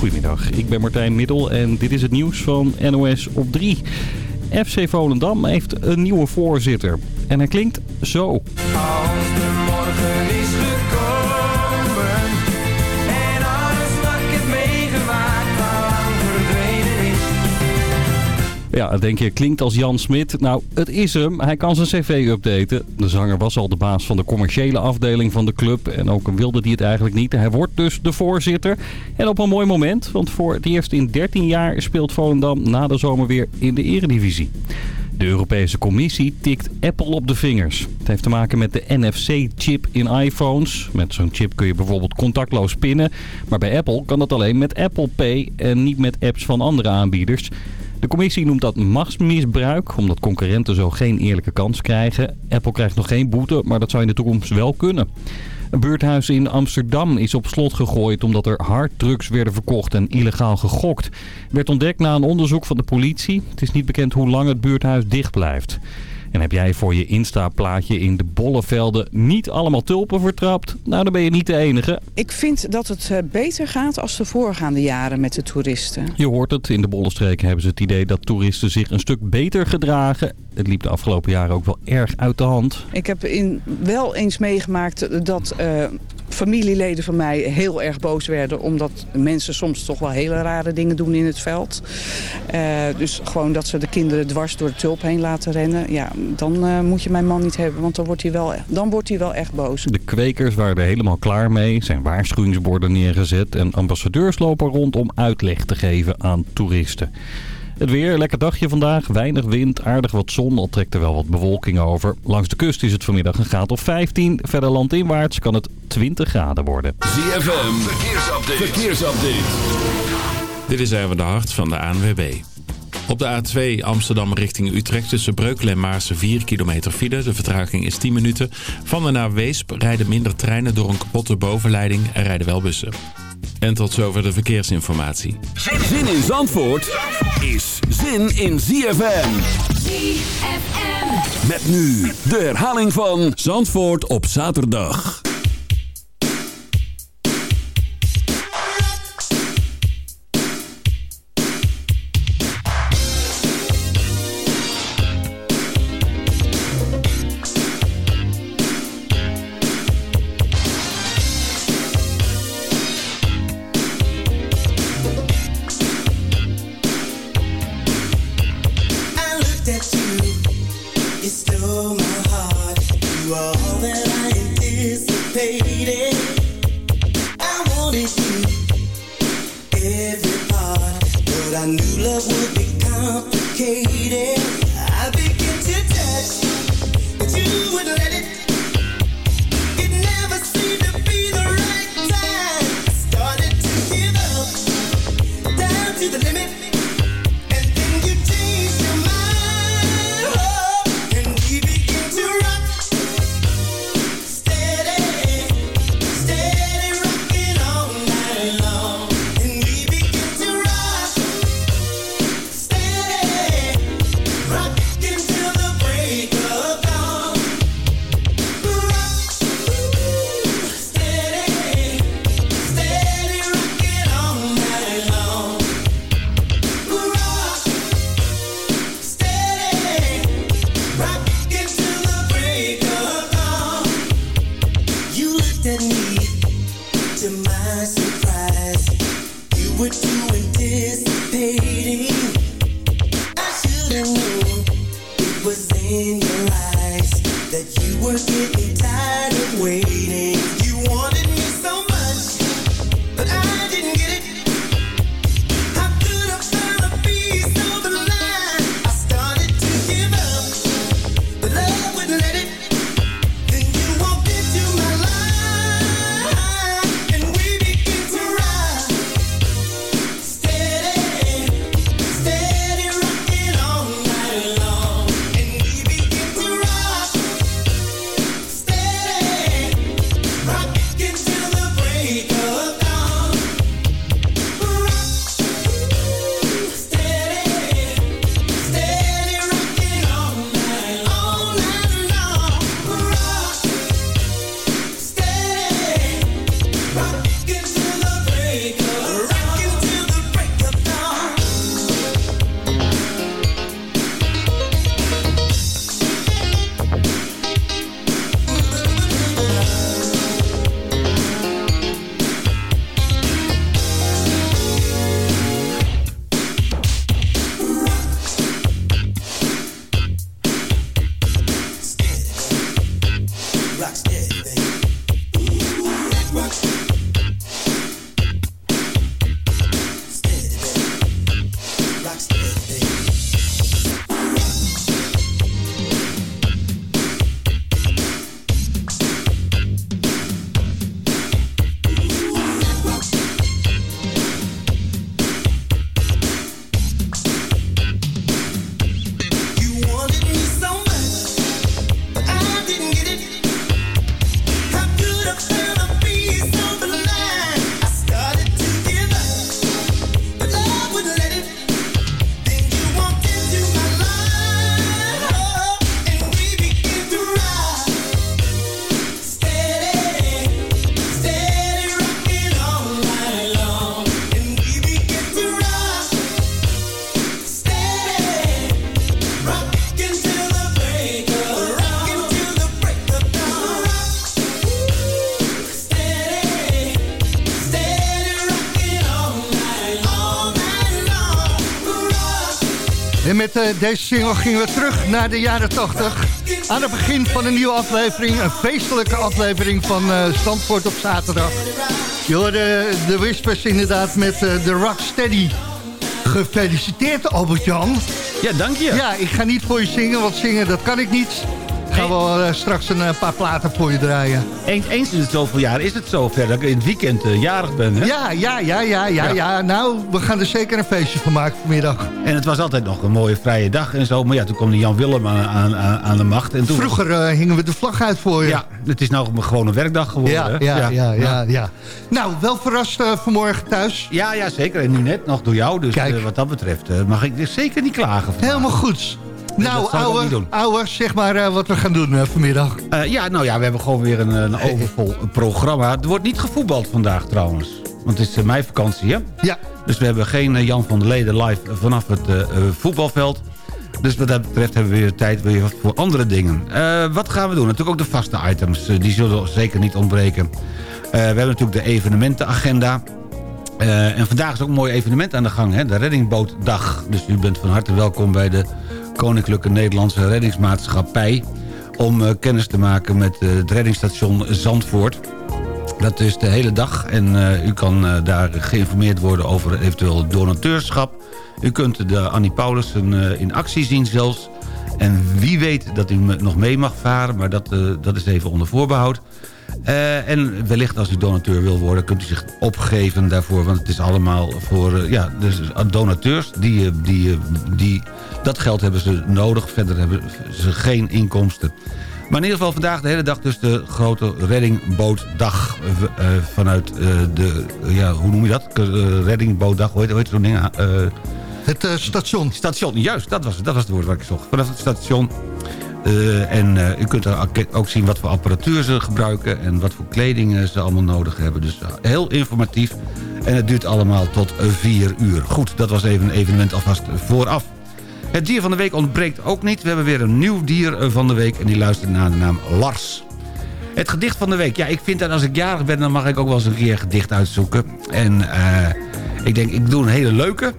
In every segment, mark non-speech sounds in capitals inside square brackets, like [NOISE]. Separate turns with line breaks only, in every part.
Goedemiddag, ik ben Martijn Middel en dit is het nieuws van NOS op 3. FC Volendam heeft een nieuwe voorzitter. En hij klinkt zo. Ja, denk je, klinkt als Jan Smit. Nou, het is hem. Hij kan zijn cv updaten. De zanger was al de baas van de commerciële afdeling van de club. En ook wilde hij het eigenlijk niet. Hij wordt dus de voorzitter. En op een mooi moment, want voor het eerst in 13 jaar speelt Volendam na de zomer weer in de eredivisie. De Europese Commissie tikt Apple op de vingers. Het heeft te maken met de NFC-chip in iPhones. Met zo'n chip kun je bijvoorbeeld contactloos pinnen. Maar bij Apple kan dat alleen met Apple Pay en niet met apps van andere aanbieders. De commissie noemt dat machtsmisbruik, omdat concurrenten zo geen eerlijke kans krijgen. Apple krijgt nog geen boete, maar dat zou in de toekomst wel kunnen. Een buurthuis in Amsterdam is op slot gegooid omdat er harddrugs werden verkocht en illegaal gegokt. Werd ontdekt na een onderzoek van de politie. Het is niet bekend hoe lang het buurthuis dicht blijft. En heb jij voor je Insta-plaatje in de bollevelden niet allemaal tulpen vertrapt? Nou, dan ben je niet de enige.
Ik vind dat het eh, beter gaat als de voorgaande jaren met de toeristen.
Je hoort het, in de bollenstreken hebben ze het idee dat toeristen zich een stuk beter gedragen. Het liep de afgelopen jaren ook wel erg uit de hand.
Ik heb in, wel eens meegemaakt dat eh, familieleden van mij heel erg boos werden... omdat mensen soms toch wel hele rare dingen doen in het veld. Eh, dus gewoon dat ze de kinderen dwars door de tulp heen laten rennen. Ja, dan eh, moet je mijn man niet hebben, want dan wordt hij wel, dan wordt hij wel echt boos.
De kwekers waren er helemaal klaar mee, zijn waarschuwingsborden neergezet... en ambassadeurs lopen rond om uitleg te geven aan toeristen. Het weer, lekker dagje vandaag. Weinig wind, aardig wat zon, al trekt er wel wat bewolking over. Langs de kust is het vanmiddag een graad of 15. Verder landinwaarts kan het 20 graden worden.
ZFM, verkeersupdate. verkeersupdate.
Dit is even de hart van de ANWB. Op de A2 Amsterdam richting Utrecht tussen Breukelen en Maarsen 4 kilometer file. De vertraging is 10 minuten. Van en naar Weesp rijden minder treinen door een kapotte bovenleiding en rijden wel bussen. En tot zover de verkeersinformatie.
Zin in Zandvoort is zin in ZFM.
ZFM.
Met nu de herhaling van Zandvoort op zaterdag.
Met eh, deze single gingen we terug naar de jaren 80. Aan het begin van een nieuwe aflevering. Een feestelijke aflevering van uh, op zaterdag. Je hoorde de Whispers inderdaad met uh, de Rocksteady. Gefeliciteerd Albert-Jan.
Ja, dank je.
Ja, ik ga niet voor je zingen, want zingen dat kan ik niet. Gaan we wel, uh, straks een uh, paar platen voor je draaien.
Eens, eens in het zoveel jaar is het zover dat ik in het weekend uh, jarig ben. Hè?
Ja, ja, ja, ja, ja, ja. Nou, we gaan er zeker een feestje van maken vanmiddag.
En het was altijd nog een mooie vrije dag en zo. Maar ja, toen kwam die Jan Willem aan, aan, aan de macht. En toen...
Vroeger hingen we de vlag uit voor je.
Ja, het is nou gewoon een werkdag geworden.
Ja, ja, ja, ja. Nou, wel verrast vanmorgen thuis.
Ja, ja, zeker. En nu net nog door jou. Dus wat dat betreft mag ik dus zeker niet klagen. Vandaag.
Helemaal goed. Nou, ouwe, ouwe, zeg maar uh, wat we gaan doen uh, vanmiddag.
Uh, ja, nou ja, we hebben gewoon weer een, een overvol programma. Er wordt niet gevoetbald vandaag trouwens. Want het is mei vakantie, hè?
Ja.
Dus we hebben geen Jan van der Leden live vanaf het voetbalveld. Dus wat dat betreft hebben we weer tijd weer voor andere dingen. wat gaan we doen? Natuurlijk ook de vaste items. die zullen zeker niet ontbreken. we hebben natuurlijk de evenementenagenda. En vandaag is ook een mooi evenement aan de gang, hè? de Reddingbootdag. Dus u bent van harte welkom bij de Koninklijke Nederlandse Reddingsmaatschappij... om uh, kennis te maken met uh, het reddingsstation Zandvoort. Dat is de hele dag en uh, u kan daar geïnformeerd worden over eventueel donateurschap. U kunt de Annie Paulussen in actie zien zelfs. En wie weet dat u nog mee mag varen, maar dat, dat is even onder voorbehoud. Uh, en wellicht als u donateur wil worden, kunt u zich opgeven daarvoor. Want het is allemaal voor uh, ja, dus donateurs. Die, die, die, dat geld hebben ze nodig. Verder hebben ze geen inkomsten. Maar in ieder geval vandaag de hele dag dus de grote reddingbootdag. Uh, vanuit de, ja, hoe noem je dat? reddingbootdag, hoe heet, hoe heet zo'n ding?
het station.
Station, juist. Dat was, dat was het woord wat ik zocht. Vanaf het station uh, en uh, u kunt ook zien wat voor apparatuur ze gebruiken... en wat voor kleding ze allemaal nodig hebben. Dus heel informatief. En het duurt allemaal tot 4 uur. Goed, dat was even een evenement alvast vooraf. Het dier van de week ontbreekt ook niet. We hebben weer een nieuw dier van de week... en die luistert naar de naam Lars. Het gedicht van de week. Ja, ik vind dat als ik jarig ben... dan mag ik ook wel eens een keer een gedicht uitzoeken. En ik denk, ik doe een hele leuke...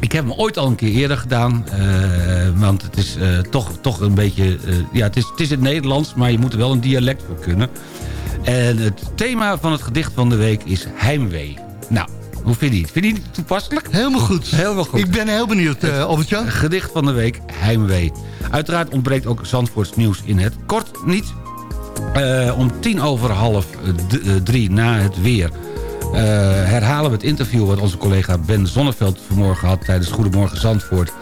Ik heb hem ooit al een keer eerder gedaan. Uh, want het is uh, toch, toch een beetje... Uh, ja, het is, het is het Nederlands, maar je moet er wel een dialect voor kunnen. En het thema van het gedicht van de week is heimwee. Nou, hoe vind je het? Vind je het toepasselijk?
Helemaal goed.
Helemaal goed.
Ik ben heel benieuwd, uh, Albert-Jan.
Gedicht van de week, heimwee. Uiteraard ontbreekt ook Zandvoorts nieuws in het kort niet. om tien over half drie na het weer... Uh, herhalen we het interview wat onze collega Ben Zonneveld vanmorgen had... tijdens Goedemorgen Zandvoort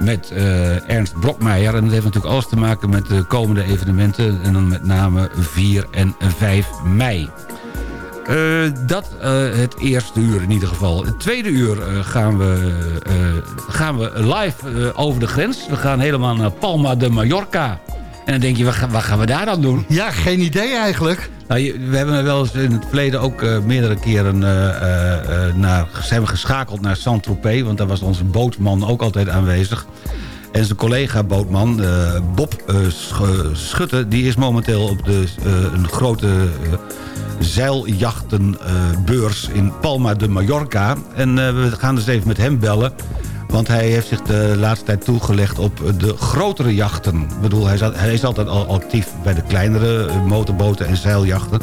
met uh, Ernst Blokmeijer. En dat heeft natuurlijk alles te maken met de komende evenementen... en dan met name 4 en 5 mei. Uh, dat het eerste uur in ieder geval. Het tweede uur gaan, we, gaan we live over de grens. We gaan helemaal naar Palma de Mallorca. En dan denk je, wat gaan we daar dan doen?
Ja, geen idee eigenlijk.
Nou, we hebben wel eens in het verleden ook uh, meerdere keren uh, uh, naar, zijn we geschakeld naar Saint-Tropez. Want daar was onze bootman ook altijd aanwezig. En zijn collega bootman, Bob Schutte, die is momenteel op de, een grote zeiljachtenbeurs in Palma de Mallorca. En we gaan dus even met hem bellen. Want hij heeft zich de laatste tijd toegelegd op de grotere jachten. Ik bedoel, hij is, hij is altijd al actief bij de kleinere motorboten en zeiljachten.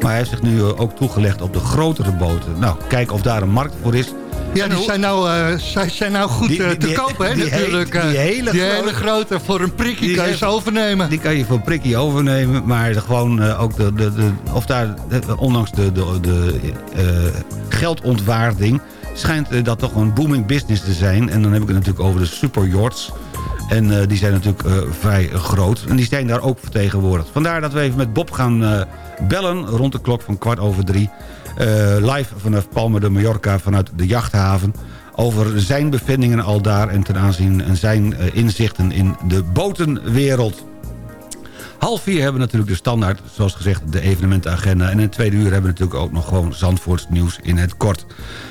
Maar hij heeft zich nu ook toegelegd op de grotere boten. Nou, kijken of daar een markt voor is.
Ja, die zijn nou, uh, zijn nou goed
die,
te
die,
kopen, hè, natuurlijk.
Die hele,
die
grote,
hele grote, voor een prikkie kan je ze overnemen.
Die kan je voor een prikkie overnemen, maar gewoon uh, ook de, de, de, of daar, ondanks de, de, de geldontwaarding schijnt uh, dat toch een booming business te zijn. En dan heb ik het natuurlijk over de superyachts. En uh, die zijn natuurlijk uh, vrij groot. En die zijn daar ook vertegenwoordigd. Vandaar dat we even met Bob gaan bellen rond de klok van kwart over drie. live vanaf Palma de Mallorca vanuit de jachthaven. Over zijn bevindingen al daar en ten aanzien en zijn inzichten in de botenwereld. Half vier hebben we natuurlijk de standaard, zoals gezegd, de evenementenagenda. En in het tweede uur hebben we natuurlijk ook nog gewoon Zandvoorts nieuws in het kort.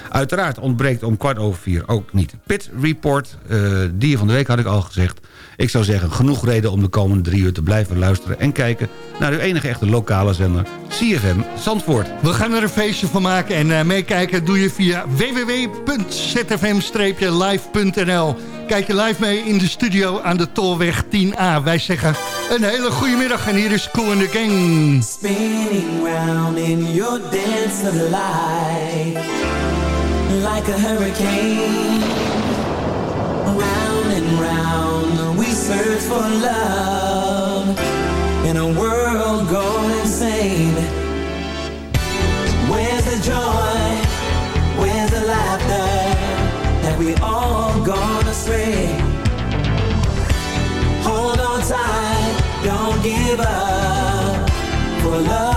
Uiteraard ontbreekt om kwart over vier ook niet Pit Report. Uh, dier van de week had ik al gezegd. Ik zou zeggen, genoeg reden om de komende drie uur te blijven luisteren... en kijken naar uw enige echte lokale zender, CFM Zandvoort.
We gaan er een feestje van maken en uh, meekijken doe je via www.zfm-live.nl. Kijk je live mee in de studio aan de Tolweg 10A. Wij zeggen een hele goede middag en hier is Cool in the Gang.
Spinning round in your dance of life Like a hurricane Round and round we search for love In a world going insane Where's the joy? free. Hold on tight, don't give up. For love.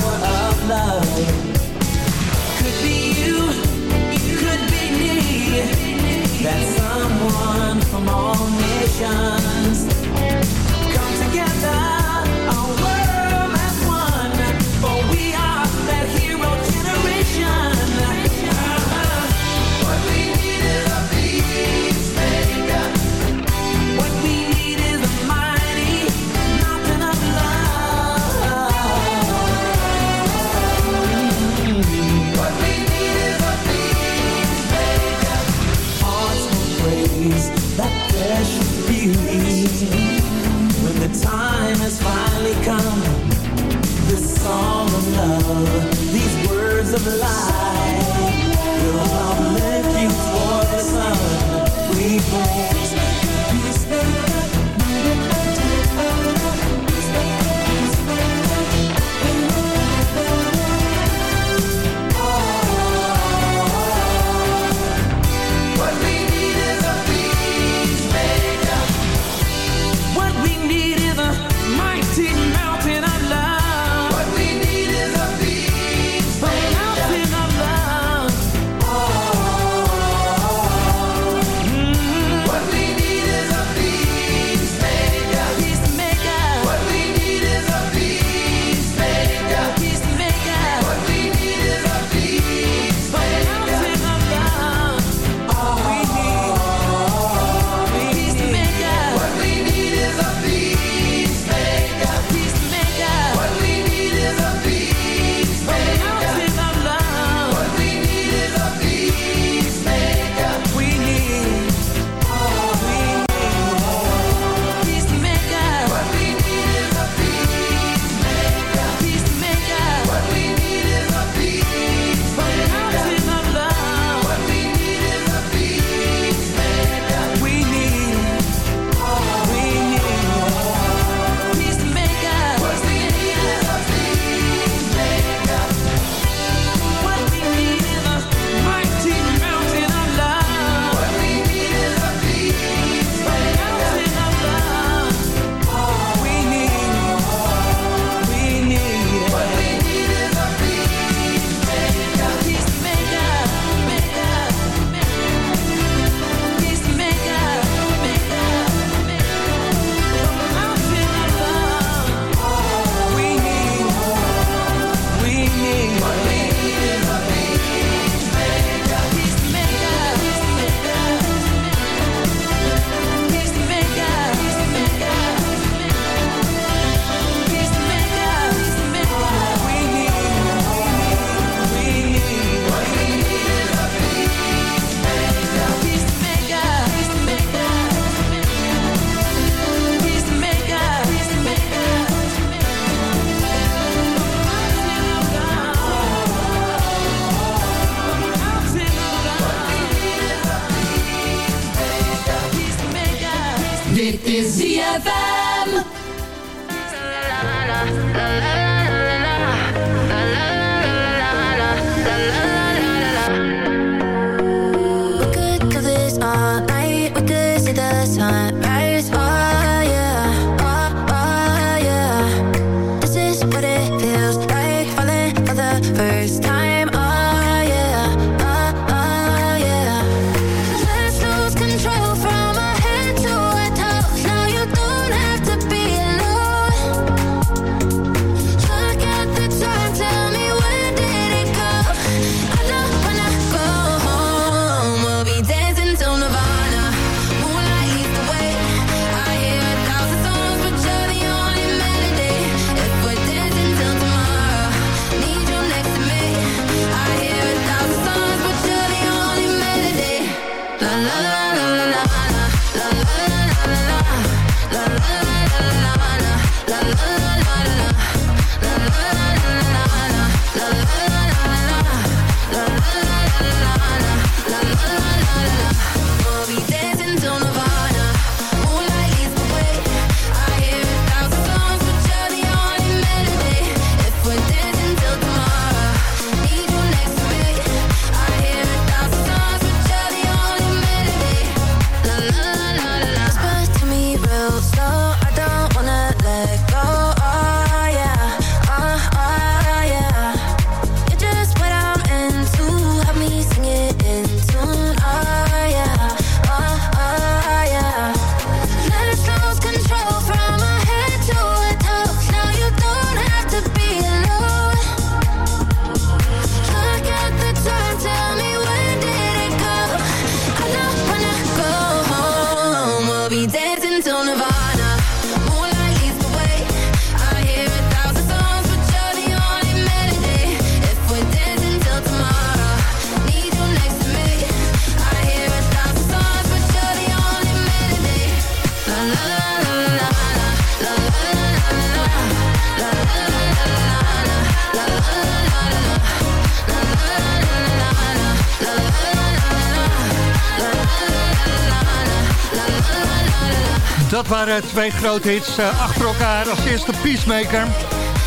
waren twee grote hits eh, achter elkaar. Als eerste Peacemaker.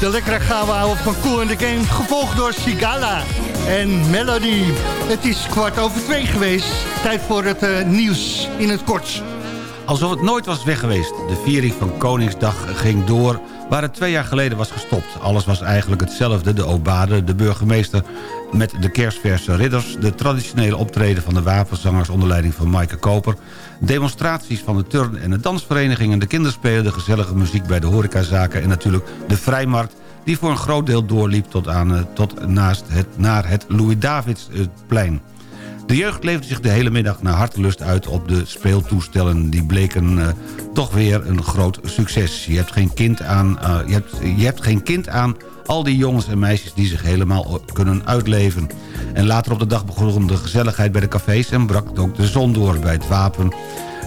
De lekkere gouden van Cool in the Game. Gevolgd door Sigala en Melody. Het is kwart over twee geweest. Tijd voor het eh, nieuws in het kort.
Alsof het nooit was weg geweest. De viering van Koningsdag ging door waar het twee jaar geleden was gestopt. Alles was eigenlijk hetzelfde. De obade, de burgemeester met de kerstverse ridders... de traditionele optreden van de wapenzangers onder leiding van Maaike Koper... demonstraties van de turn- en de dansverenigingen... de kinderspelen, de gezellige muziek bij de horecazaken... en natuurlijk de vrijmarkt die voor een groot deel doorliep tot, aan, eh, tot naast het, naar het Louis-Davidsplein. De jeugd leefde zich de hele middag naar hartelust uit op de speeltoestellen. Die bleken uh, toch weer een groot succes. Je hebt geen kind aan, uh, je hebt, je hebt geen kind aan al die jongens en meisjes die zich helemaal kunnen uitleven. En later op de dag begon de gezelligheid bij de cafés en brak ook de zon door. Bij het Wapen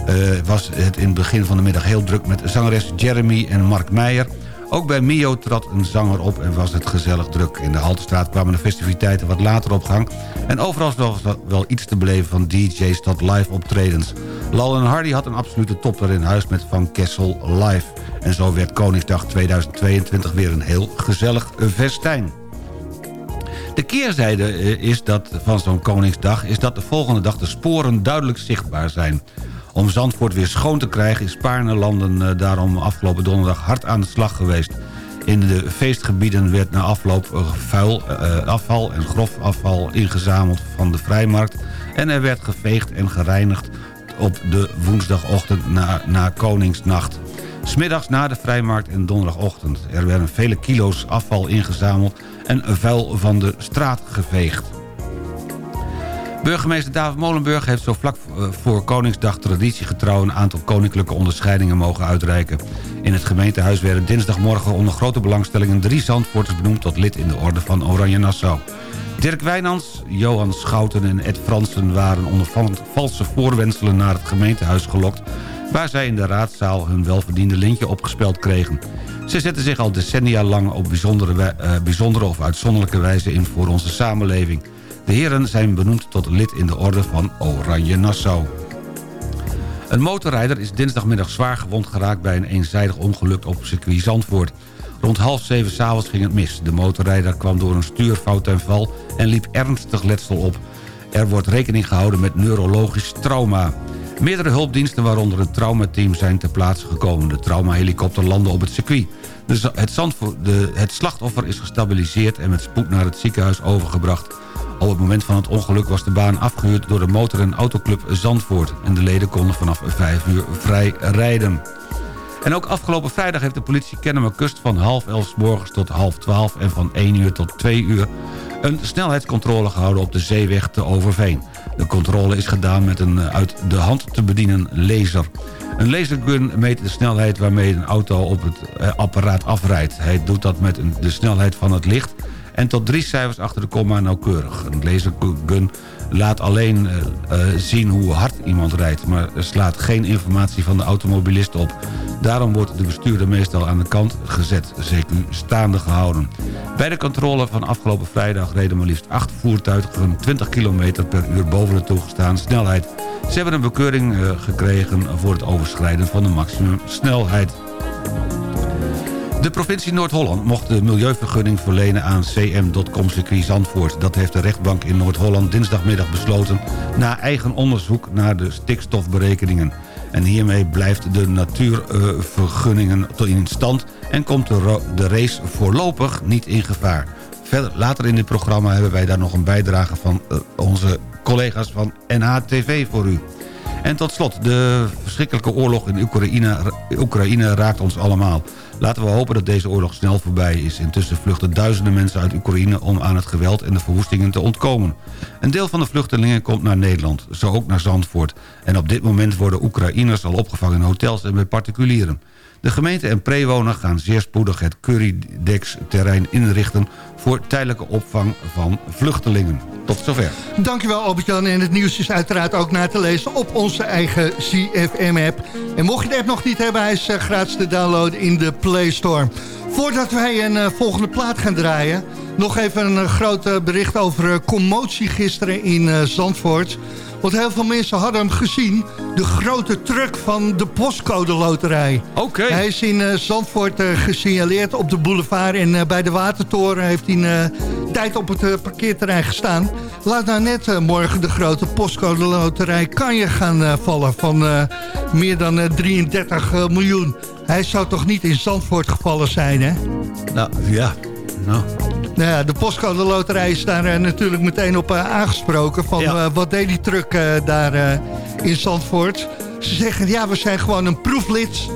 uh, was het in het begin van de middag heel druk met zangeres Jeremy en Mark Meijer... Ook bij Mio trad een zanger op en was het gezellig druk. In de Haltestraat kwamen de festiviteiten wat later op gang... en overal was wel, iets te beleven van DJ's tot live optredens. Lal Hardy had een absolute topper in huis met Van Kessel live. En zo werd Koningsdag 2022 weer een heel gezellig festijn. De keerzijde is dat van zo'n Koningsdag is dat de volgende dag de sporen duidelijk zichtbaar zijn. Om Zandvoort weer schoon te krijgen is Paarnelanden daarom afgelopen donderdag hard aan de slag geweest. In de feestgebieden werd na afloop vuil, uh, afval en grof afval ingezameld van de vrijmarkt... en er werd geveegd en gereinigd op de woensdagochtend na, na Koningsnacht. Smiddags na de vrijmarkt en donderdagochtend. Er werden vele kilo's afval ingezameld en vuil van de straat geveegd. Burgemeester David Molenburg heeft zo vlak voor Koningsdag traditiegetrouw een aantal koninklijke onderscheidingen mogen uitreiken. In het gemeentehuis werden dinsdagmorgen onder grote belangstelling drie Zandvoorters benoemd tot lid in de orde van Oranje Nassau. Dirk Wijnands, Johan Schouten en Ed Fransen waren onder valse voorwenselen naar het gemeentehuis gelokt... waar zij in de raadzaal hun welverdiende lintje opgespeld kregen. Ze zetten zich al decennia lang op bijzondere, uh, bijzondere of uitzonderlijke wijze in voor onze samenleving... De heren zijn benoemd tot lid in de orde van Oranje Nassau. Een motorrijder is dinsdagmiddag zwaar gewond geraakt... bij een eenzijdig ongeluk op circuit Zandvoort. Rond half zeven s'avonds ging het mis. De motorrijder kwam door een stuurfout ten val... en liep ernstig letsel op. Er wordt rekening gehouden met neurologisch trauma. Meerdere hulpdiensten, waaronder het traumateam, zijn ter plaatse gekomen. De traumahelikopter landde op het circuit. Het, de, het slachtoffer is gestabiliseerd en met spoed naar het ziekenhuis overgebracht. Op het moment van het ongeluk was de baan afgehuurd door de motor- en autoclub Zandvoort. En de leden konden vanaf 5 uur vrij rijden. En ook afgelopen vrijdag heeft de politie Kennemerkust van half elf morgens tot half twaalf... en van 1 uur tot 2 uur een snelheidscontrole gehouden op de zeeweg te Overveen. De controle is gedaan met een uit de hand te bedienen laser. Een lasergun meet de snelheid waarmee een auto op het apparaat afrijdt. Hij doet dat met de snelheid van het licht en tot drie cijfers achter de komma nauwkeurig. Een lasergun laat alleen uh, uh, zien hoe hard iemand rijdt... maar slaat geen informatie van de automobilist op. Daarom wordt de bestuurder meestal aan de kant gezet, CQ staande gehouden. Bij de controle van afgelopen vrijdag reden maar liefst acht voertuigen... 20 km per uur boven de toegestaan snelheid. Ze hebben een bekeuring uh, gekregen voor het overschrijden van de maximumsnelheid. De provincie Noord-Holland mocht de milieuvergunning verlenen aan cm.com circuit Zandvoort. Dat heeft de rechtbank in Noord-Holland dinsdagmiddag besloten... na eigen onderzoek naar de stikstofberekeningen. En hiermee blijft de natuurvergunningen in stand... en komt de, race voorlopig niet in gevaar. Verder, later in dit programma hebben wij daar nog een bijdrage van uh, onze collega's van NHTV voor u. En tot slot, de verschrikkelijke oorlog in Oekraïne, Oekraïne raakt ons allemaal. Laten we hopen dat deze oorlog snel voorbij is. Intussen vluchten duizenden mensen uit Oekraïne om aan het geweld en de verwoestingen te ontkomen. Een deel van de vluchtelingen komt naar Nederland, zo ook naar Zandvoort. En op dit moment worden Oekraïners al opgevangen in hotels en bij particulieren. De gemeente en prewoner gaan zeer spoedig het Currydex-terrein inrichten... voor tijdelijke opvang van vluchtelingen. Tot zover.
Dankjewel Albert-Jan. En het nieuws is uiteraard ook na te lezen op onze eigen CFM-app. En mocht je de app nog niet hebben, hij is gratis te downloaden in de Play Store. Voordat wij een eh, volgende plaat gaan draaien... nog even een eh, groot eh, bericht over eh, commotie gisteren in eh, Zandvoort. Want heel veel mensen hadden hem gezien. De grote truck van de postcode loterij.
Oké.
Hij is in eh, Zandvoort eh, gesignaleerd op de boulevard. En eh, bij de Watertoren heeft hij een tijd op het parkeerterrein gestaan. Laat nou net morgen de grote postcode loterij kan je gaan vallen van eh, meer dan eh, 33 eh, miljoen. Hij zou toch niet in Zandvoort gevallen zijn, hè?
Nou, ja. Nou,
Nou ja, de postcode loterij is daar eh, natuurlijk meteen op eh, aangesproken. Van
Ja.
eh, wat deed die truck daar in Zandvoort? Ze zeggen, ja, we zijn gewoon een proefrit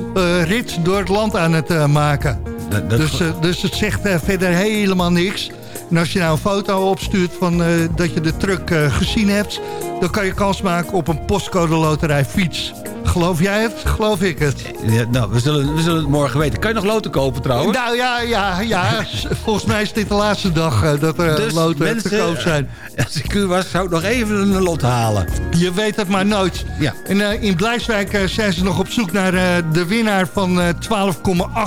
rit door het land aan het maken.
dat, dat-
Dus, dus het zegt verder helemaal niks. En als je nou een foto opstuurt van dat je de truck gezien hebt... dan kan je kans maken op een postcode loterij fiets. Geloof jij het? Geloof ik het?
ja, nou, we zullen, we zullen het morgen weten. Kan je nog loten kopen trouwens?
Nou ja, ja, ja. [LAUGHS] Volgens mij is dit de laatste dag eh, dat er
Dus
loten
mensen,
te koop zijn.
Als ik u was, zou ik nog even een lot halen.
Je weet het maar nooit.
Ja.
En eh, in Blijswijk eh, zijn ze nog op zoek naar eh, de winnaar van eh,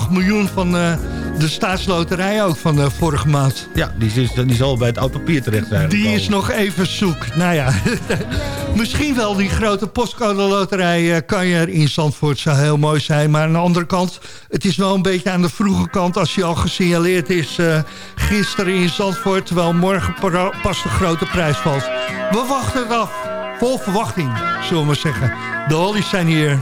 12,8 miljoen van eh, de staatsloterij ook van de vorige maand.
Ja, die, is, die zal bij het oud papier terecht zijn
Die is nog even zoek. Nou ja, [LAUGHS] misschien wel die grote postcode loterij eh, kan je er in Zandvoort. Zou heel mooi zijn. Maar aan de andere kant, het is wel een beetje aan de vroege kant... als je al gesignaleerd is eh, gisteren in Zandvoort... terwijl morgen pas de grote prijs valt. We wachten het af. Vol verwachting, zullen we maar zeggen. De Hollies zijn hier.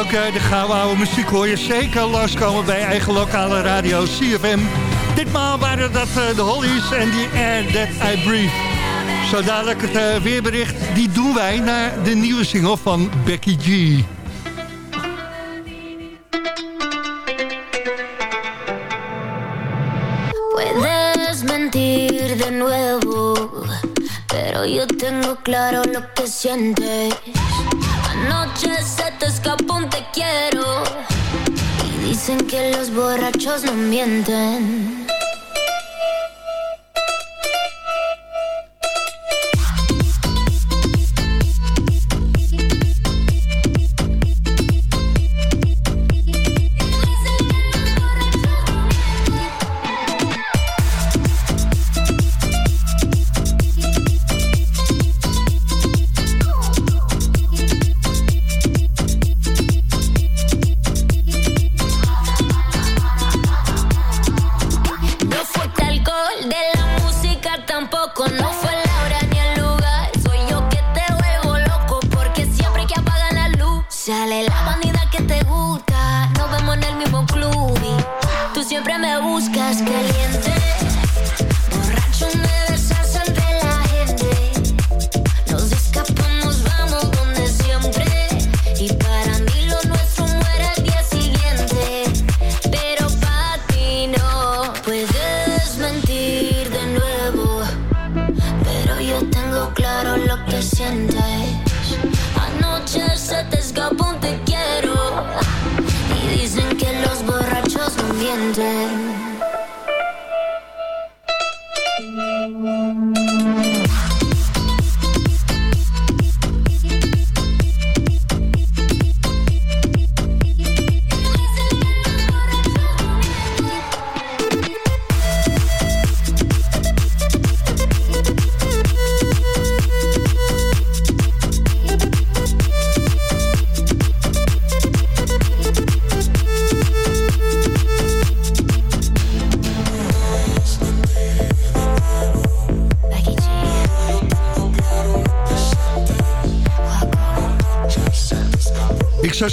Ook eh, de gouden oude muziek hoor je zeker langskomen bij eigen lokale radio CFM. Ditmaal waren dat eh, de Hollies en die Air That I Breathe. Zo dadelijk het eh, weerbericht, die doen wij naar de nieuwe single van Becky G.
dicen que los borrachos no mienten.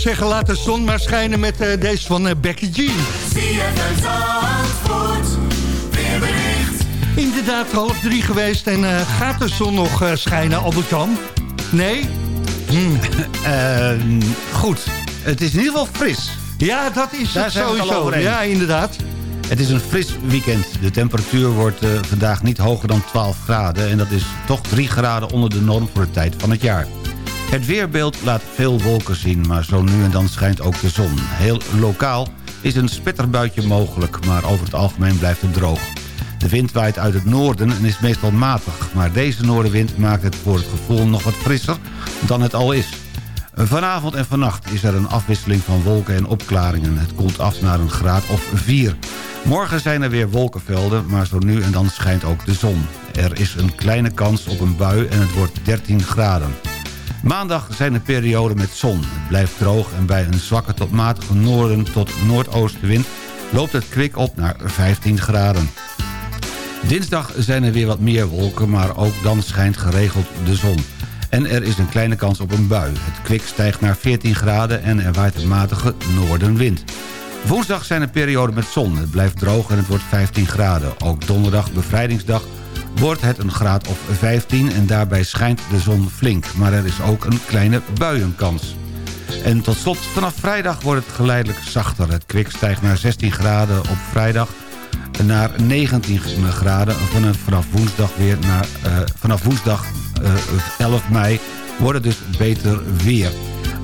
Zeggen, laat de zon maar schijnen met eh, deze van eh, Becky G. Inderdaad, half drie geweest en eh, gaat de zon nog schijnen, Albert-Jan? Nee? [LAUGHS]
Eh, goed, het is in ieder geval fris.
Ja, dat is
Daar
het
het
sowieso. Ja, inderdaad.
Het is een fris weekend. De temperatuur wordt vandaag niet hoger dan 12 graden... en dat is toch 3 graden onder de norm voor de tijd van het jaar. Het weerbeeld laat veel wolken zien, maar zo nu en dan schijnt ook de zon. Heel lokaal is een spetterbuitje mogelijk, maar over het algemeen blijft het droog. De wind waait uit het noorden en is meestal matig... maar deze noordenwind maakt het voor het gevoel nog wat frisser dan het al is. Vanavond en vannacht is er een afwisseling van wolken en opklaringen. Het koelt af naar een graad of 4. Morgen zijn er weer wolkenvelden, maar zo nu en dan schijnt ook de zon. Er is een kleine kans op een bui en het wordt 13 graden. Maandag zijn er perioden met zon. Het blijft droog en bij een zwakke tot matige noorden tot noordoostenwind... loopt het kwik op naar 15 graden. Dinsdag zijn er weer wat meer wolken, maar ook dan schijnt geregeld de zon. En er is een kleine kans op een bui. Het kwik stijgt naar 14 graden en er waait een matige noordenwind. Woensdag zijn er perioden met zon. Het blijft droog en het wordt 15 graden. Ook donderdag, bevrijdingsdag, wordt het een graad of 15... en daarbij schijnt de zon flink. Maar er is ook een kleine buienkans. En tot slot, vanaf vrijdag wordt het geleidelijk zachter. Het kwik stijgt naar 16 graden op vrijdag naar 19 graden. Vanaf, woensdag weer naar, eh, vanaf woensdag eh, 11 mei wordt het dus beter weer.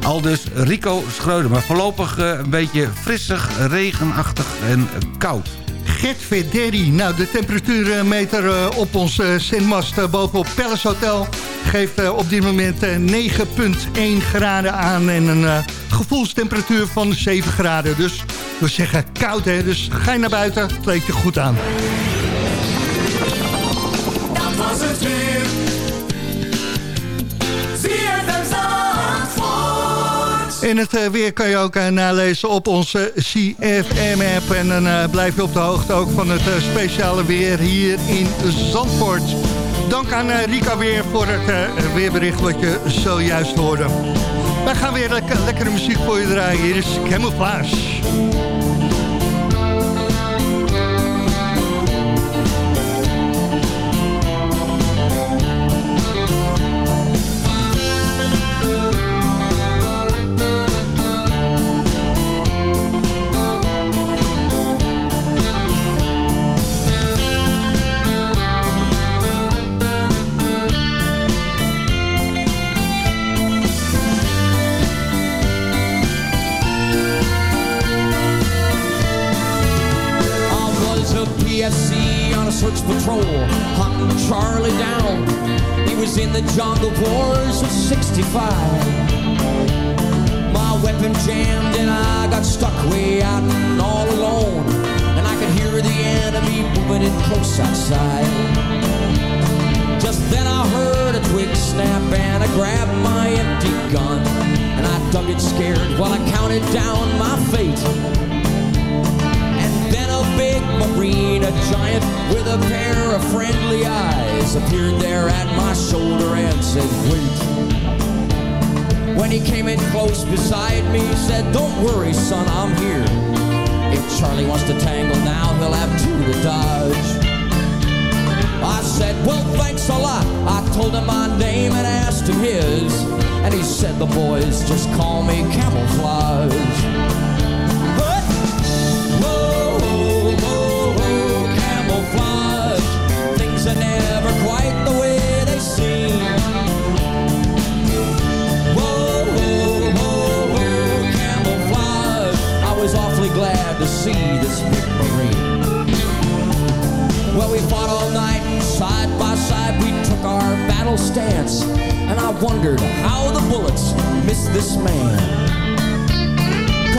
Al dus Rico Schreuder, maar voorlopig eh, een beetje frissig, regenachtig en koud.
Gert Verderi, nou de temperatuurmeter eh, op ons eh, zendmast eh, bovenop Palace Hotel... geeft eh, op dit moment eh, 9,1 graden aan en een eh, gevoelstemperatuur van 7 graden. Dus we zeggen koud hè, dus ga je naar buiten, kleed je goed aan.
Dat was het weer.
En het eh, weer kan je ook eh, nalezen op onze CFM-app. En dan eh, blijf je op de hoogte ook van het speciale weer hier in Zandvoort. Dank aan Rika weer voor het weerbericht wat je zojuist hoorde. Wij gaan weer lekker, lekkere muziek voor je draaien. Hier is Camouflage.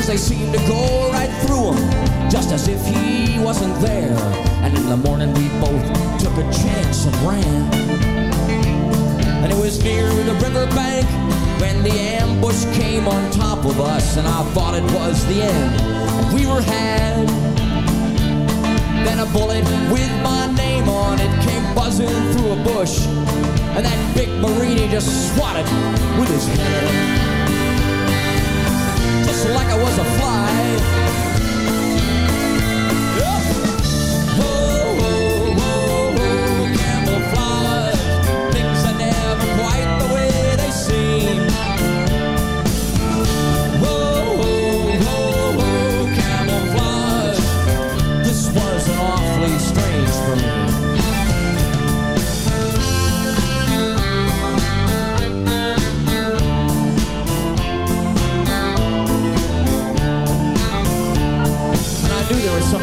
They seemed to go right through him, just as if he wasn't there. And in the morning, we both took a chance and ran. And it was near the riverbank when the ambush came on top of us. And I thought it was the end. We were had. Then a bullet with my name on it came buzzing through a bush. And that big Marini just swatted with his head. Just like I was a fly.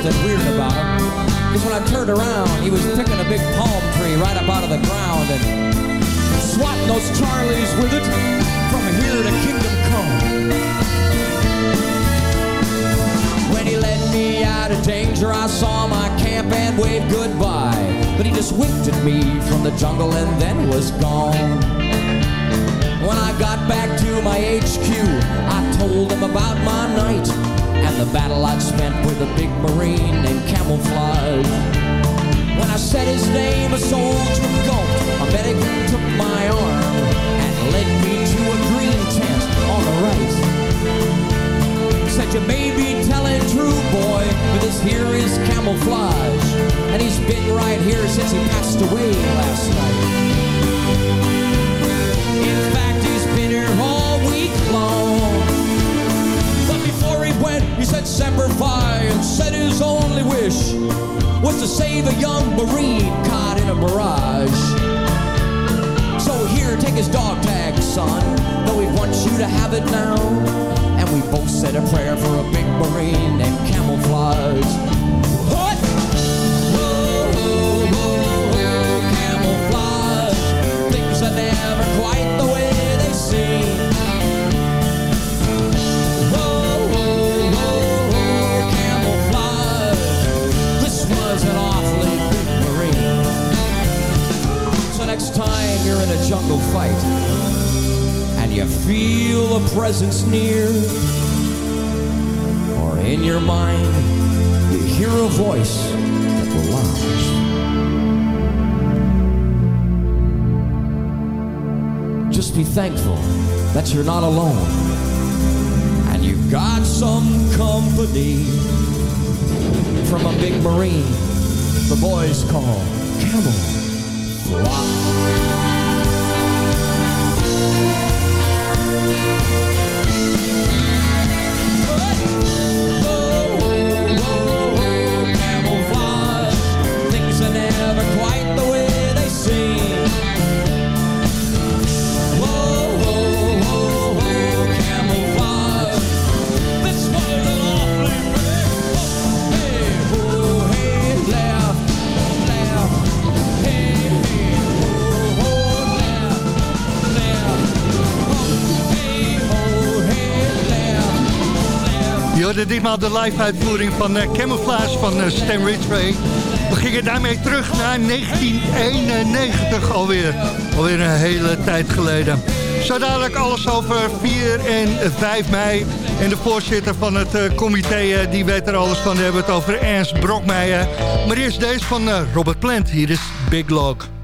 Something weird about him. Because when I turned around, he was picking a big palm tree right up out of the ground and swatting those Charlies with it from here to Kingdom Come. When he led me out of danger, I saw my camp and waved goodbye. But he just winked at me from the jungle and then was gone. When I got back to my HQ, I told him about my night the battle I'd spent with a big marine named Camouflage. When I said his name, a soldier gulped. A medic took my arm and led me to a green tent on the right. Said you may be telling true, boy, but this here is camouflage. And he's been right here since he passed away last night. Semper Fi and said his only wish was to save a young Marine caught in a mirage. So here, take his dog tag, son, though he wants you to have it now. And we both said a prayer for a big Marine named Camouflage. Whoa, whoa, whoa, whoa, camouflage. Things are never quite the way they seem. Time you're in a jungle fight and you feel a presence near, or in your mind you hear a voice that belongs. just be thankful that you're not alone. And you've got some company from a big marine the boys call Camel. Camouflage,
hoorde ditmaal de live-uitvoering van eh, Camouflage van eh, Stan Ridgway. We gingen daarmee terug naar 1991 alweer. Alweer een hele tijd geleden. Zo dadelijk alles over 4 en 5 mei. En de voorzitter van het eh, comité, die weet er alles van. We hebben het over Ernst Brokmeijer. Maar eerst deze van Robert Plant. Hier is Big Log.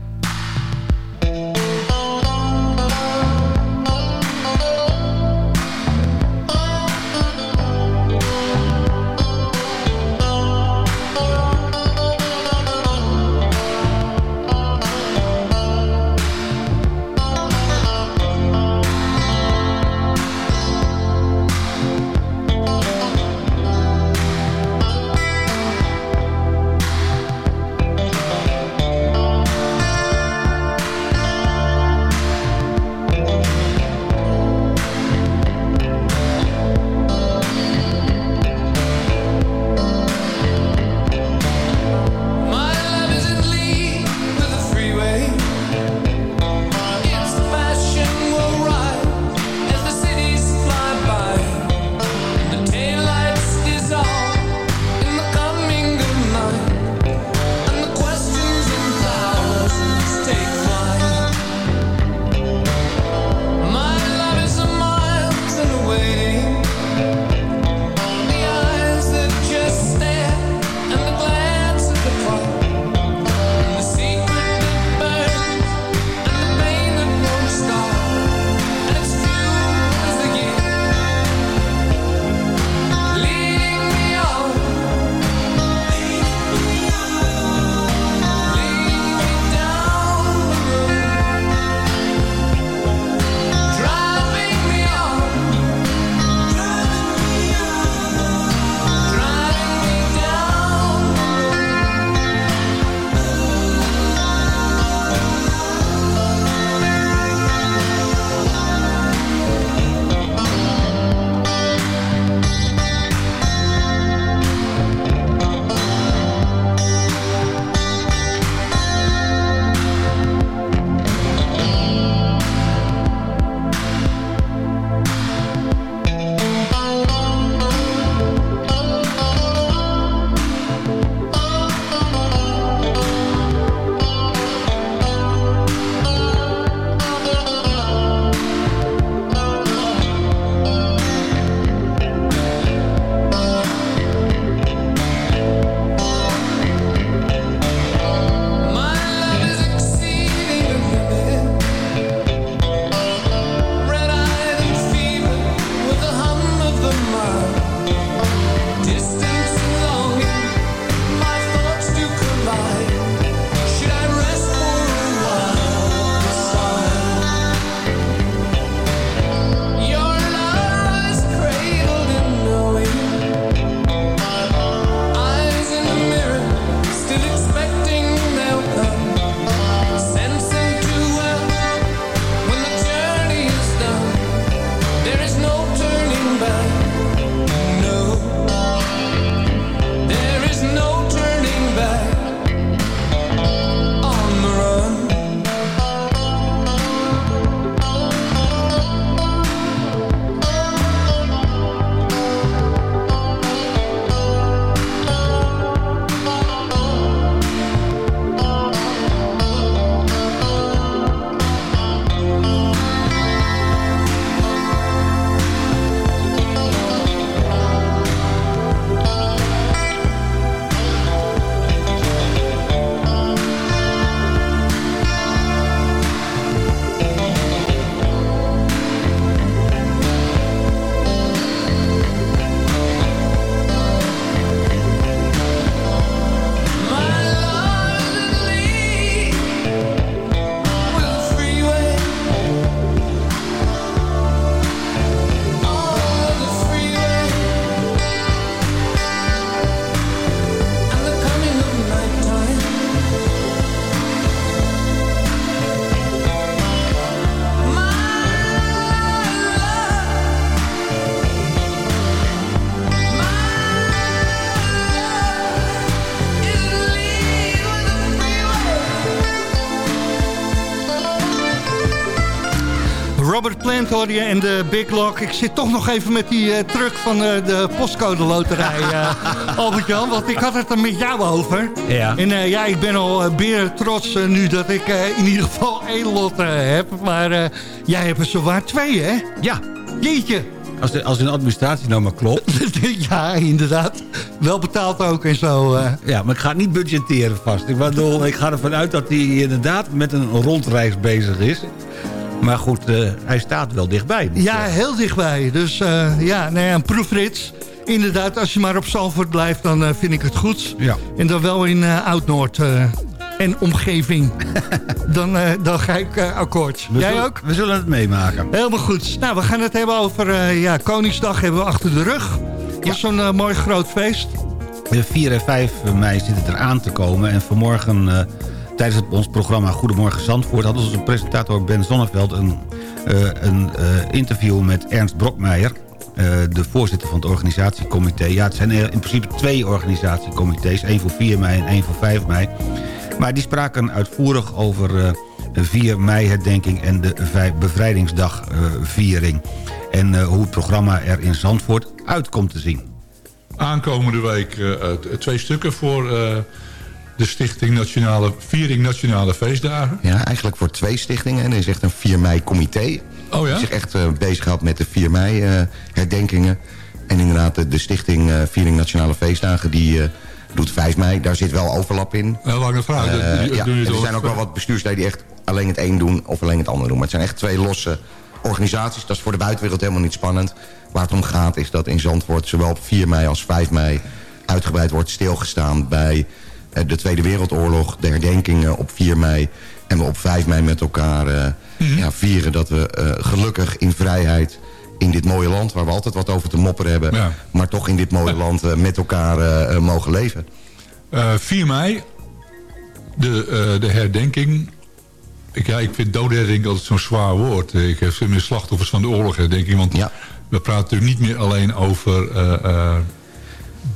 Je en de Big Lock. Ik zit toch nog even met die eh, truck van eh, de postcode loterij, eh [LAUGHS] Albert-Jan. Want ik had het er met jou over.
Ja.
En ja, ik ben al uh, beer trots nu dat ik in ieder geval één lot heb. Maar jij hebt er zowaar twee, hè?
Ja,
Jeetje.
als, de, als hun administratie nou maar klopt. [LAUGHS]
ja, inderdaad. Wel betaald ook en zo.
Ja, maar ik ga het niet budgetteren vast. Ik, bedoel, ik ga ervan uit dat hij inderdaad met een rondreis bezig is. Maar goed, eh, hij staat wel dichtbij.
Ja, heel dichtbij. Dus eh, ja, nou ja, een proefrit. Inderdaad, als je maar op Zalvoort blijft, dan eh, vind ik het goed.
Ja.
En dan wel in eh, Oud-Noord en omgeving. [LAUGHS] dan, dan ga ik akkoord.
We
Jij
zullen-
ook?
We zullen het meemaken.
Helemaal goed. Nou, we gaan het hebben over ja, Koningsdag hebben we achter de rug. Dat was zo'n mooi groot feest.
De 4 en 5 mei zit het eraan te komen. En vanmorgen tijdens het, ons programma Goedemorgen Zandvoort... had onze presentator Ben Zonneveld een, eh, een eh, interview met Ernst Brokmeijer... eh, de voorzitter van het organisatiecomité. Ja, het zijn in principe twee organisatiecomité's. één voor 4 mei en één voor 5 mei. Maar die spraken uitvoerig over eh, de 4 mei herdenking... en de bevrijdingsdagviering. en hoe het programma er in Zandvoort uit komt te zien.
aankomende week twee stukken voor de Stichting Nationale Viering Nationale Feestdagen.
Ja, eigenlijk voor twee stichtingen. En er is echt een 4 mei comité.
Oh ja?
Die zich echt uh, bezighoudt met de 4 mei uh, herdenkingen. En inderdaad de, de Stichting uh, Viering Nationale Feestdagen... die doet 5 mei. Daar zit wel overlap in.
Een lange vraag.
Uh, ja, er zijn ook wel wat bestuursleden die echt alleen het een doen... of alleen het ander doen. Maar het zijn echt twee losse organisaties. Dat is voor de buitenwereld helemaal niet spannend. Waar het om gaat is dat in Zandvoort... zowel op 4 mei als 5 mei uitgebreid wordt stilgestaan... bij de Tweede Wereldoorlog, de herdenkingen op 4 mei... en we op 5 mei met elkaar uh, mm -hmm. ja, vieren dat we uh, gelukkig in vrijheid... in dit mooie land, waar we altijd wat over te mopperen hebben... Ja. maar toch in dit mooie land uh, met elkaar mogen leven.
4 mei, de, de herdenking... Ik, ja, ik vind doodherdenking altijd zo'n zwaar woord. Ik heb meer slachtoffers van de oorlog herdenking. Want ja. we praten natuurlijk niet meer alleen over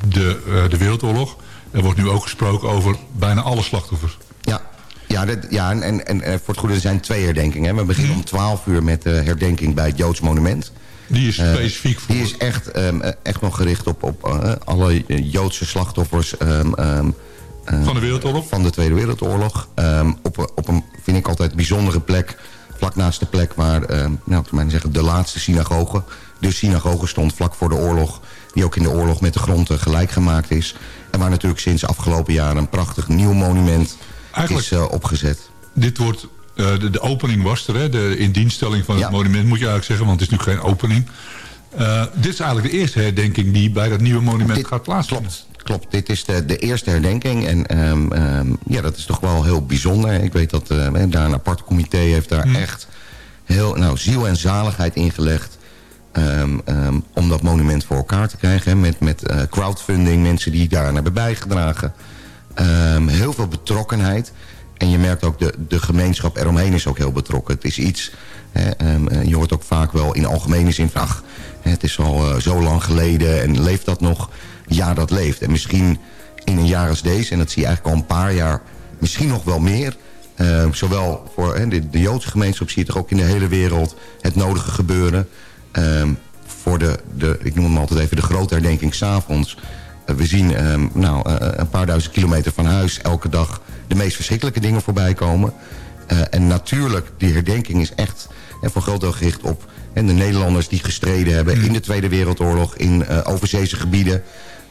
de, de Wereldoorlog... Er wordt nu ook gesproken over bijna alle slachtoffers.
Ja, ja, dat, ja en, en, en, voor het goede, er zijn twee herdenkingen. We beginnen om 12 uur met de herdenking bij het Joods Monument.
Die is specifiek
uh, voor... Die is echt, um, echt nog gericht op, op alle Joodse slachtoffers... Um, um,
van de Wereldoorlog?
Van de Tweede Wereldoorlog. op, op een, vind ik altijd, bijzondere plek. Vlak naast de plek waar, nou, ik maar zeggen, de laatste synagoge... de synagoge stond vlak voor de oorlog... die ook in de oorlog met de grond gelijk gemaakt is... En waar natuurlijk sinds afgelopen jaar een prachtig nieuw monument Eigenlijk, is uh, opgezet.
Dit wordt, uh, de, de, opening was er, hè? de indienststelling van ja. het monument moet je eigenlijk zeggen, want het is nu geen opening. Uh, dit is eigenlijk de eerste herdenking die bij dat nieuwe monument dit, gaat plaatsvinden.
Klopt, klopt. Dit is de, de eerste herdenking en um, um, ja, dat is toch wel heel bijzonder. Ik weet dat daar een apart comité heeft daar hmm. echt heel nou, ziel en zaligheid ingelegd. Um, um, om dat monument voor elkaar te krijgen. Met, met uh, crowdfunding, mensen die daaraan hebben bijgedragen. Um, heel veel betrokkenheid. En je merkt ook, de, de gemeenschap eromheen is ook heel betrokken. Het is iets, hè, je hoort ook vaak wel in algemene zin van... ach, het is al uh, zo lang geleden en leeft dat nog? Ja, dat leeft. En misschien in een jaar als deze, en dat zie je eigenlijk al een paar jaar... misschien nog wel meer... Zowel voor de, de Joodse gemeenschap zie je toch ook in de hele wereld... het nodige gebeuren... Um, voor de, de, ik noem hem altijd even de grote herdenking s'avonds. Uh, we zien um, nou, uh, een paar duizend kilometer van huis elke dag de meest verschrikkelijke dingen voorbij komen. Uh, en natuurlijk, die herdenking is echt en voor groot deel gericht op en de Nederlanders die gestreden hebben mm. in de Tweede Wereldoorlog, in overzeese gebieden.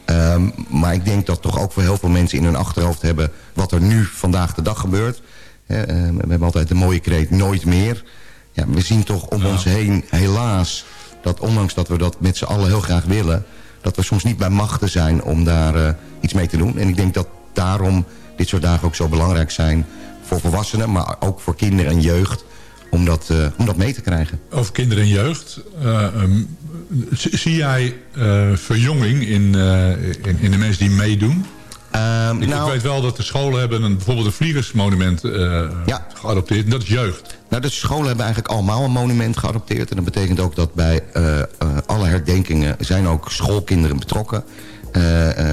Um, maar ik denk dat toch ook voor heel veel mensen in hun achterhoofd hebben wat er nu vandaag de dag gebeurt. we hebben altijd de mooie kreet nooit meer. Ja, we zien toch om ja. ons heen helaas dat ondanks dat we dat met z'n allen heel graag willen... dat we soms niet bij machten zijn om daar uh, iets mee te doen. En ik denk dat daarom dit soort dagen ook zo belangrijk zijn... voor volwassenen, maar ook voor kinderen en jeugd... om dat, uh, om dat mee te krijgen.
Over kinderen en jeugd. Uh, um, zie jij verjonging in, in, in de mensen die meedoen?
Um,
ik
nou,
weet wel dat de scholen hebben een, bijvoorbeeld een vliegersmonument uh,
ja.
geadopteerd. En dat is jeugd.
Nou, de scholen hebben eigenlijk allemaal een monument geadopteerd. En dat betekent ook dat bij uh, uh, alle herdenkingen zijn ook schoolkinderen betrokken.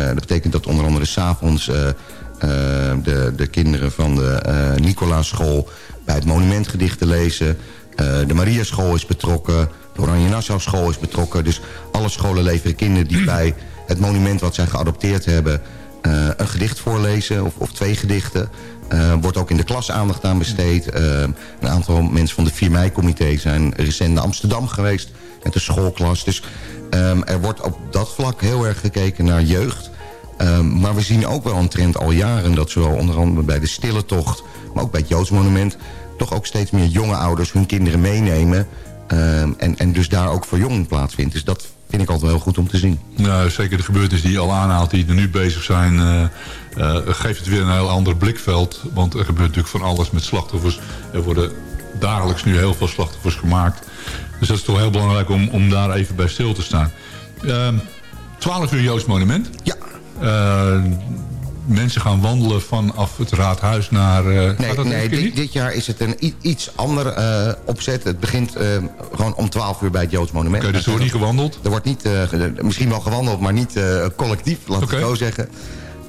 dat betekent dat onder andere s'avonds de, de kinderen van de Nicolaas school bij het monument gedichten lezen. Eh, de Mariaschool is betrokken. De Oranje Nassau School is betrokken. Dus alle scholen leveren kinderen die bij het monument wat zij geadopteerd hebben... eh, een gedicht voorlezen of, of twee gedichten. Eh, wordt ook in de klas aandacht aan besteed. Eh, een aantal mensen van de 4 mei-comité zijn recent naar Amsterdam geweest... met de schoolklas. Dus ehm, er wordt op dat vlak heel erg gekeken naar jeugd... Um, maar we zien ook wel een trend al jaren... dat zowel onder andere bij de Stille Tocht... maar ook bij het Joods Monument... toch ook steeds meer jonge ouders hun kinderen meenemen... Um, en, en dus daar ook verjonging plaatsvindt. Dus dat vind ik altijd wel heel goed om te zien.
Nou, zeker de gebeurtenissen die je al aanhaalt, die er nu bezig zijn... Uh, uh, geeft het weer een heel ander blikveld. Want er gebeurt natuurlijk van alles met slachtoffers. Er worden dagelijks nu heel veel slachtoffers gemaakt. Dus dat is toch heel belangrijk om, om daar even bij stil te staan. Uh, 12 uur Joods Monument.
Ja.
Mensen gaan wandelen vanaf het raadhuis naar... Uh,
nee, nee dit, dit, jaar is het een iets ander uh, opzet. Het begint uh, gewoon om 12 uur bij het Joods Monument.
Oké, okay, dus er wordt niet gewandeld?
Er wordt niet, misschien wel gewandeld, maar niet collectief, laat okay. ik zo zeggen.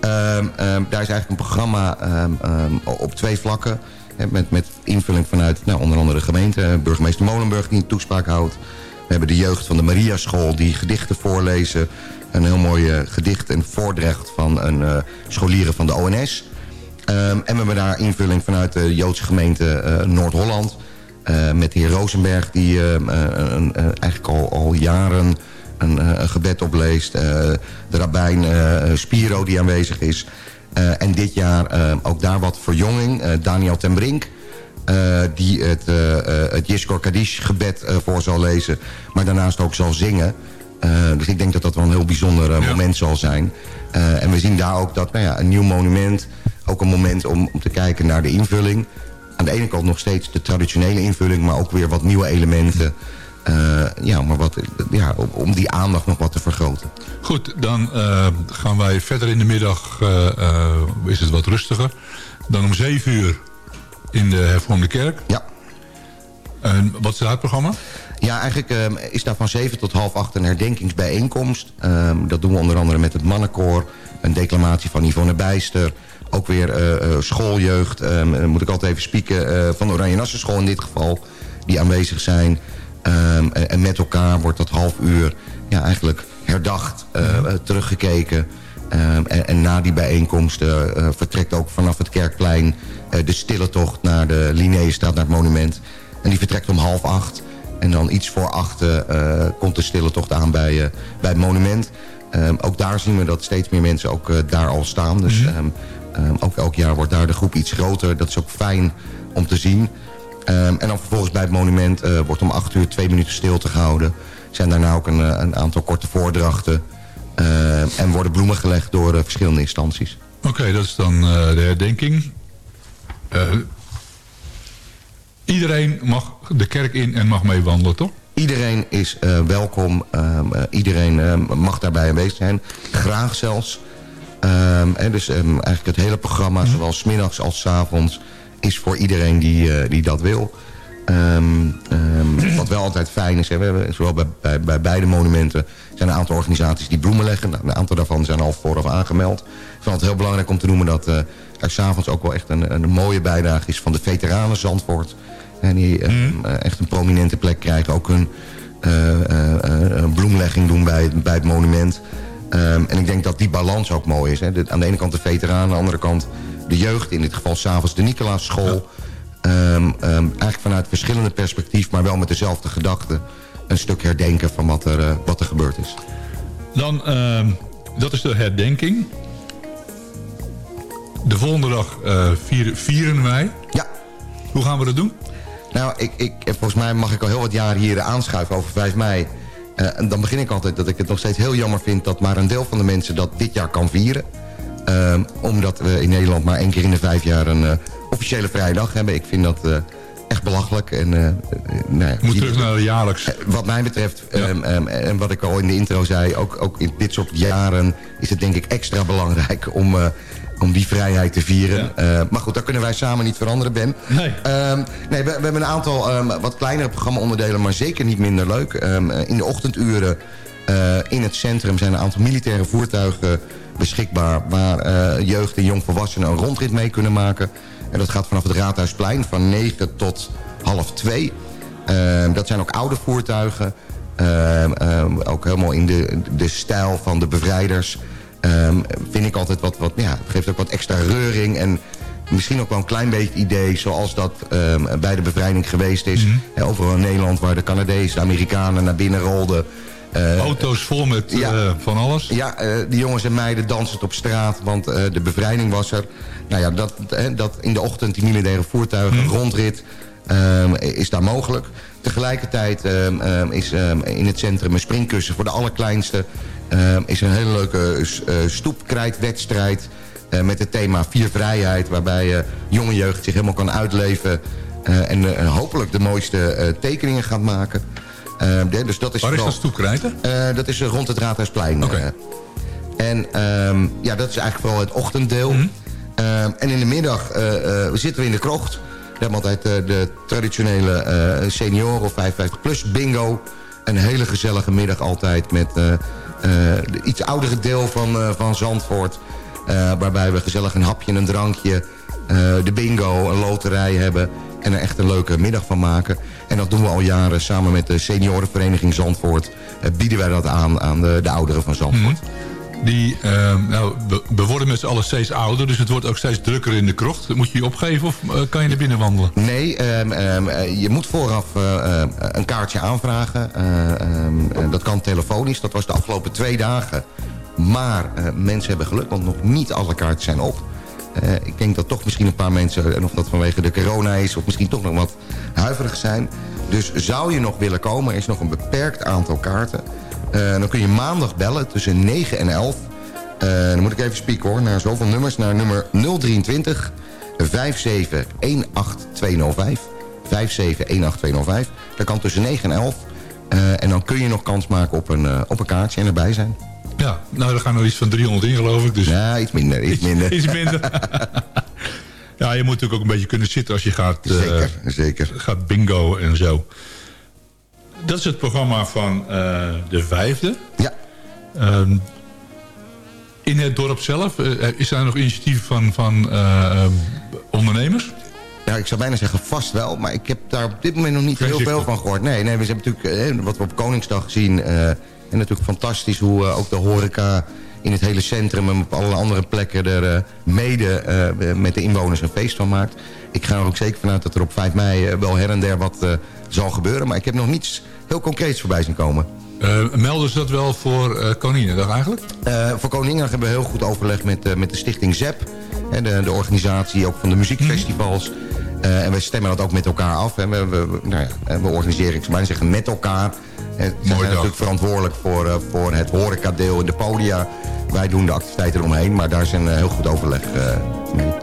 Um, um, daar is eigenlijk een programma um, op twee vlakken. Hè, met, met invulling vanuit nou, onder andere de gemeente. Burgemeester Molenburg die een toespraak houdt. We hebben de jeugd van de Maria School die gedichten voorlezen een heel mooi uh, gedicht en voordracht van een uh, scholieren van de ONS. Um, en we hebben daar invulling vanuit de Joodse gemeente uh, Noord-Holland. met de heer Rosenberg, die eigenlijk al, al jaren een, een, gebed opleest. de rabbijn Spiro, die aanwezig is. en dit jaar ook daar wat verjonging. Daniel ten Brink, die het, het Yishkor Kaddish gebed voor zal lezen. Maar daarnaast ook zal zingen. Uh, dus ik denk dat dat wel een heel bijzonder uh, moment zal zijn. Uh, en we zien daar ook dat nou ja, een nieuw monument... ook een moment om, om te kijken naar de invulling. Aan de ene kant nog steeds de traditionele invulling... maar ook weer wat nieuwe elementen... ja, maar wat, ja, om, om, die aandacht nog wat te vergroten.
Goed, dan gaan wij verder in de middag... is het wat rustiger. Dan om zeven uur in de hervormde kerk.
Ja.
En wat is het programma?
Ja, eigenlijk um, is daar van 7 tot half 8 een herdenkingsbijeenkomst. Um, dat doen we onder andere met het mannenkoor. Een declamatie van Yvonne Bijster. Ook weer uh, uh, schooljeugd. Um, moet ik altijd even spieken. Uh, van de Oranje Nassenschool in dit geval. Die aanwezig zijn. En, en, met elkaar wordt dat half uur ja, eigenlijk herdacht. teruggekeken. En, en, na die bijeenkomst vertrekt ook vanaf het Kerkplein... de stille tocht naar de Linnéestraat, naar het monument. En die vertrekt om half acht... En dan iets voor achter uh, komt de stille tocht aan bij, uh, bij het monument. Um, ook daar zien we dat steeds meer mensen ook uh, daar al staan. Dus -hmm. um, um, ook elk jaar wordt daar de groep iets groter. Dat is ook fijn om te zien. en dan vervolgens bij het monument wordt om acht uur twee minuten stilte gehouden. Zijn daarna ook een, een aantal korte voordrachten. en worden bloemen gelegd door verschillende instanties.
Oké, okay, dat is dan de herdenking. Iedereen mag de kerk in en mag meewandelen, toch?
Iedereen is uh, welkom. Um, uh, iedereen uh, mag daarbij aanwezig zijn. Graag zelfs. Um, en dus um, eigenlijk het hele programma, mm. zowel smiddags als s avonds... is voor iedereen die, die dat wil. wat wel altijd fijn is, hè, we hebben, zowel bij, bij, bij, beide monumenten... zijn een aantal organisaties die bloemen leggen. Nou, een aantal daarvan zijn al vooraf aangemeld. Ik vind het heel belangrijk om te noemen dat... er s'avonds ook wel echt een, een mooie bijdrage is van de veteranen Zandvoort... En die mm. uh, echt een prominente plek krijgen. Ook een uh, bloemlegging doen bij, bij het monument. Um, en ik denk dat die balans ook mooi is. Hè. De, aan de ene kant de veteranen, aan de andere kant de jeugd. In dit geval s'avonds de Nicolaas-school. Ja. Um, um, eigenlijk vanuit verschillende perspectief, maar wel met dezelfde gedachte. Een stuk herdenken van wat er, wat er gebeurd is.
Dan, dat is de herdenking. De volgende dag vieren, vieren wij.
Ja.
Hoe gaan we dat doen?
Nou, ik, ik, volgens mij mag ik al heel wat jaren hier aanschuiven over 5 mei. Uh, en dan begin ik altijd dat ik het nog steeds heel jammer vind... dat maar een deel van de mensen dat dit jaar kan vieren. Uh, omdat we in Nederland maar één keer in de vijf jaar een uh, officiële vrije dag hebben. Ik vind dat echt belachelijk. En,
nou, Moet terug naar de jaarlijks.
wat mij betreft, ja. um, um, en wat ik al in de intro zei... Ook, ook in dit soort jaren is het denk ik extra belangrijk... om om die vrijheid te vieren. Ja. Uh, maar goed, daar kunnen wij samen niet veranderen, Ben.
Nee.
Um, nee we, we, hebben een aantal um, wat kleinere programma-onderdelen, maar zeker niet minder leuk. Um, in de ochtenduren uh, in het centrum zijn een aantal militaire voertuigen beschikbaar... waar uh, jeugd en jongvolwassenen een rondrit mee kunnen maken. En dat gaat vanaf het Raadhuisplein van 9 tot half 2. Ehm, dat zijn ook oude voertuigen. Ehm, ehm, ook helemaal in de, de stijl van de bevrijders. Ehm, vind ik altijd wat, wat, ja, geeft ook wat extra reuring. En misschien ook wel een klein beetje idee zoals dat ehm, bij de bevrijding geweest is. Eh, overal in Nederland waar de Canadezen, de Amerikanen naar binnen rolden. Eh,
Auto's vol met eh, van alles.
ja, eh, die jongens en meiden dansen op straat, want de bevrijding was er. Nou ja, dat, dat in de ochtend die militaire voertuigen, rondrit, ehm, is daar mogelijk. Tegelijkertijd is in het centrum een springkussen voor de allerkleinste. Ehm, is een hele leuke uh, stoepkrijtwedstrijd eh, met het thema Vier Vrijheid. Waarbij eh, jonge jeugd zich helemaal kan uitleven. eh, en eh, hopelijk de mooiste eh, tekeningen gaat maken. Ehm, de- dus dat is
Waar is dat stoepkrijten?
eh, dat is eh, rond het Raadhuisplein. eh. en ehm, ja, dat is eigenlijk vooral het ochtenddeel. Ehm, en in de middag eh, eh, zitten we in de krocht. We hebben altijd eh, de traditionele eh senioren of 55 plus bingo. Een hele gezellige middag altijd met eh, eh, de iets oudere deel van, eh, van Zandvoort. Eh, waarbij we gezellig een hapje en een drankje, eh, de bingo, een loterij hebben. En er echt een leuke middag van maken. En dat doen we al jaren samen met de seniorenvereniging Zandvoort. eh, bieden wij dat aan aan de, de ouderen van Zandvoort.
Die, ehm, nou, we, worden met z'n allen steeds ouder, dus het wordt ook steeds drukker in de krocht. Moet je je opgeven of eh, kan je naar binnen wandelen?
Nee, ehm, ehm, eh, je moet vooraf eh, een kaartje aanvragen. Dat kan telefonisch. Dat was de afgelopen twee dagen. Maar mensen hebben geluk, want nog niet alle kaartjes zijn op. Ik denk dat toch misschien een paar mensen, en of dat vanwege de corona is... of misschien toch nog wat huiverig zijn. Dus zou je nog willen komen, er is nog een beperkt aantal kaarten. Eh, dan kun je maandag bellen tussen 9 en 11. Eh, dan moet ik even spieken hoor, naar zoveel nummers. Naar nummer 023 57 18205. 57 18205. Dat kan tussen 9 en 11. Eh, en dan kun je nog kans maken op een, op een kaartje en erbij zijn.
Ja, nou, er gaan er iets van 300 in, geloof ik. Dus...
Ja, iets minder. Iets minder. [LAUGHS]
iets minder. [LAUGHS] ja, je moet natuurlijk ook een beetje kunnen zitten als je gaat,
Zeker, zeker.
gaat bingo en zo. Dat is het programma van eh, de vijfde.
Ja.
Ehm, in het dorp zelf, eh, is daar nog initiatief van, van eh, ondernemers?
Ja, ik zou bijna zeggen vast wel, maar ik heb daar op dit moment nog niet heel veel van gehoord. Nee, nee we hebben natuurlijk wat we op Koningsdag zien. en natuurlijk fantastisch hoe ook de horeca in het hele centrum en op alle andere plekken er mede met de inwoners een feest van maakt. Ik ga er ook zeker vanuit dat er op 5 mei wel her en der wat zal gebeuren. Maar ik heb nog niets heel concreets voorbij zien komen.
Eh, melden ze dat wel voor uh, Koninginnedag eigenlijk?
Uh, voor Koninginnedag hebben we heel goed overleg met, uh, met de stichting ZEP. Hè, de, de organisatie ook van de muziekfestivals. Uh, en we stemmen dat ook met elkaar af. En we, we, nou ja, we organiseren, ik zou bijna zeggen, met elkaar. Ze zijn natuurlijk verantwoordelijk voor, voor het horecadeel en de podia. Wij doen de activiteiten eromheen, maar daar is een heel goed overleg mee.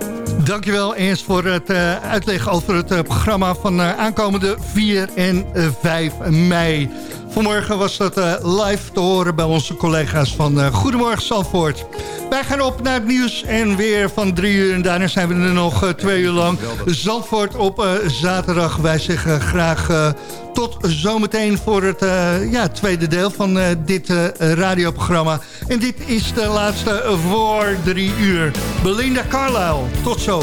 Dankjewel Ernst voor het uh, uitleggen over het uh, programma van uh, aankomende 4 en 5 mei. Vanmorgen was dat live te horen bij onze collega's van Goedemorgen Zandvoort. Wij gaan op naar het nieuws en weer van drie uur. En daarna zijn we er nog twee uur lang. Zandvoort op zaterdag. Wij zeggen graag tot zometeen voor het ja, tweede deel van dit radioprogramma. En dit is de laatste voor drie uur. Belinda Carlisle, tot zo.